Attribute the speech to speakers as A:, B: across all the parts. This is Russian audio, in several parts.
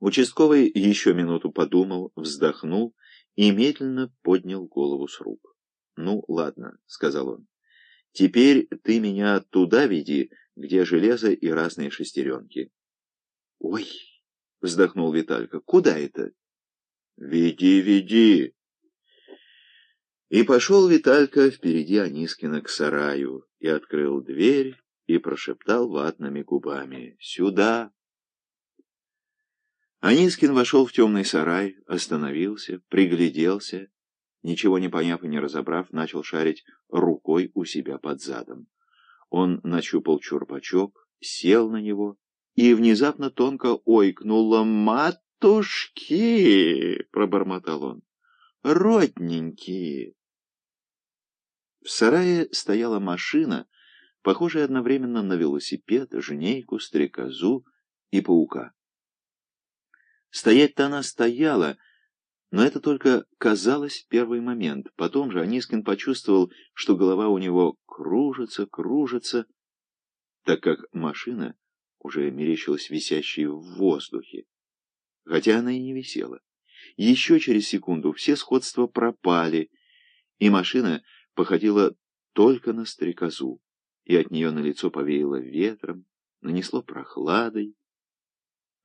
A: Участковый еще минуту подумал, вздохнул и медленно поднял голову с рук. «Ну, ладно», — сказал он. «Теперь ты меня туда веди, где железо и разные шестеренки». «Ой!» — вздохнул Виталька. «Куда это?» «Веди, веди!» И пошел Виталька впереди Анискина к сараю и открыл дверь и прошептал ватными губами «Сюда!». Анискин вошел в темный сарай, остановился, пригляделся, ничего не поняв и не разобрав, начал шарить рукой у себя под задом. Он нащупал чурбачок, сел на него и внезапно тонко ойкнула «Матушки!» — пробормотал он. «Родненькие!» В сарае стояла машина, похожая одновременно на велосипед, жнейку, стрекозу и паука. Стоять-то она стояла, но это только казалось в первый момент. Потом же Анискин почувствовал, что голова у него кружится, кружится, так как машина уже мерещилась висящей в воздухе. Хотя она и не висела. Еще через секунду все сходства пропали, и машина походила только на стрекозу, и от нее на лицо повеяло ветром, нанесло прохладой.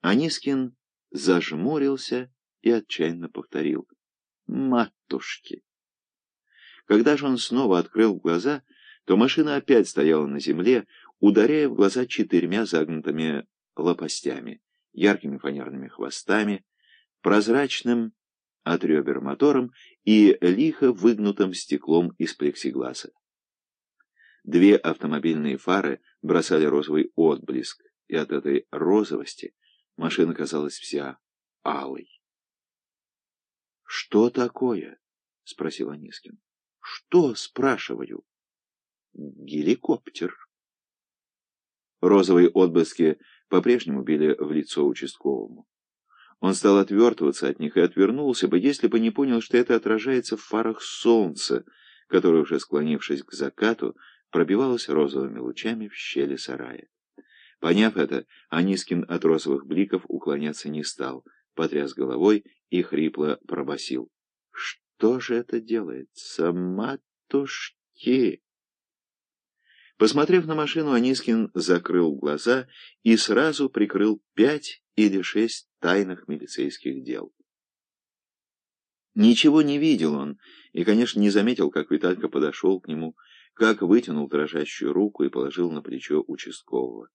A: Анискин зажмурился и отчаянно повторил «Матушки!». Когда же он снова открыл глаза, то машина опять стояла на земле, ударяя в глаза четырьмя загнутыми лопастями, яркими фанерными хвостами, прозрачным от ребер мотором и лихо выгнутым стеклом из плексигласа. Две автомобильные фары бросали розовый отблеск, и от этой розовости машина казалась вся алой. «Что такое?» — спросил Анискин. «Что?» — спрашиваю. «Геликоптер». Розовые отблески по-прежнему били в лицо участковому. Он стал отвертываться от них и отвернулся бы, если бы не понял, что это отражается в фарах солнца, которое, уже склонившись к закату, пробивалось розовыми лучами в щели сарая. Поняв это, Анискин от розовых бликов уклоняться не стал, потряс головой и хрипло пробасил. «Что же это делается, матушки?» Посмотрев на машину, Анискин закрыл глаза и сразу прикрыл пять или шесть тайных милицейских дел. Ничего не видел он, и, конечно, не заметил, как Виталька подошел к нему, как вытянул дрожащую руку и положил на плечо участкового.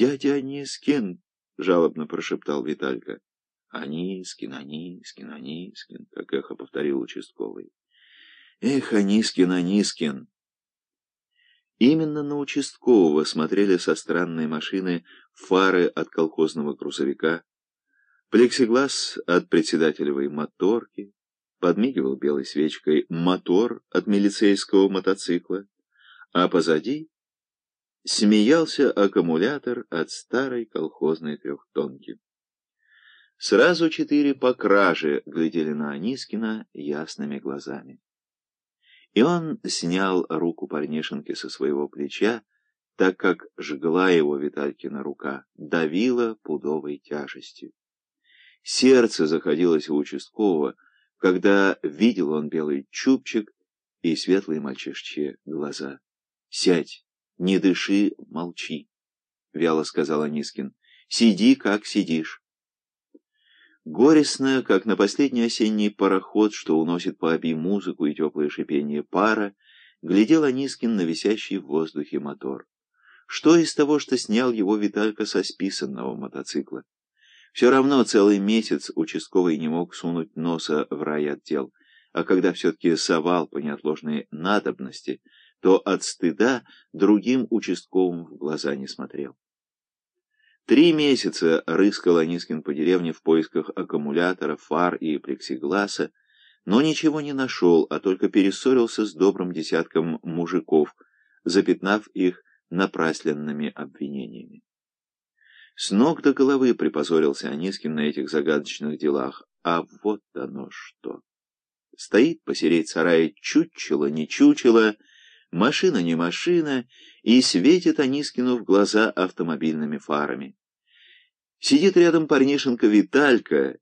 A: «Дядя Анискин!» — жалобно прошептал Виталька. «Анискин, Анискин, Анискин!» — как эхо повторил участковый. «Эх, Анискин, Анискин!» Именно на участкового смотрели со странной машины фары от колхозного грузовика, плексиглаз от председателевой моторки, подмигивал белой свечкой мотор от милицейского мотоцикла, а позади смеялся аккумулятор от старой колхозной трехтонки. Сразу четыре по краже глядели на Анискина ясными глазами. И он снял руку парнишенки со своего плеча, так как жгла его Виталькина рука, давила пудовой тяжестью. Сердце заходилось у участкового, когда видел он белый чубчик и светлые мальчишчьи глаза. «Сядь, не дыши, молчи», — вяло сказал Анискин. «Сиди, как сидишь». Горестно, как на последний осенний пароход, что уносит по оби музыку и теплое шипение пара, глядел Анискин на висящий в воздухе мотор. Что из того, что снял его Виталька со списанного мотоцикла? Все равно целый месяц участковый не мог сунуть носа в райотдел, а когда все-таки совал по неотложной надобности, то от стыда другим участковым в глаза не смотрел. Три месяца рыскал Анискин по деревне в поисках аккумулятора, фар и плексигласа, но ничего не нашел, а только перессорился с добрым десятком мужиков, запятнав их напрасленными обвинениями. С ног до головы припозорился Анискин на этих загадочных делах, а вот оно что. Стоит посереть сарая чучело, не чучело, машина не машина, и светит Анискину в глаза автомобильными фарами. Сидит рядом парнишенка Виталька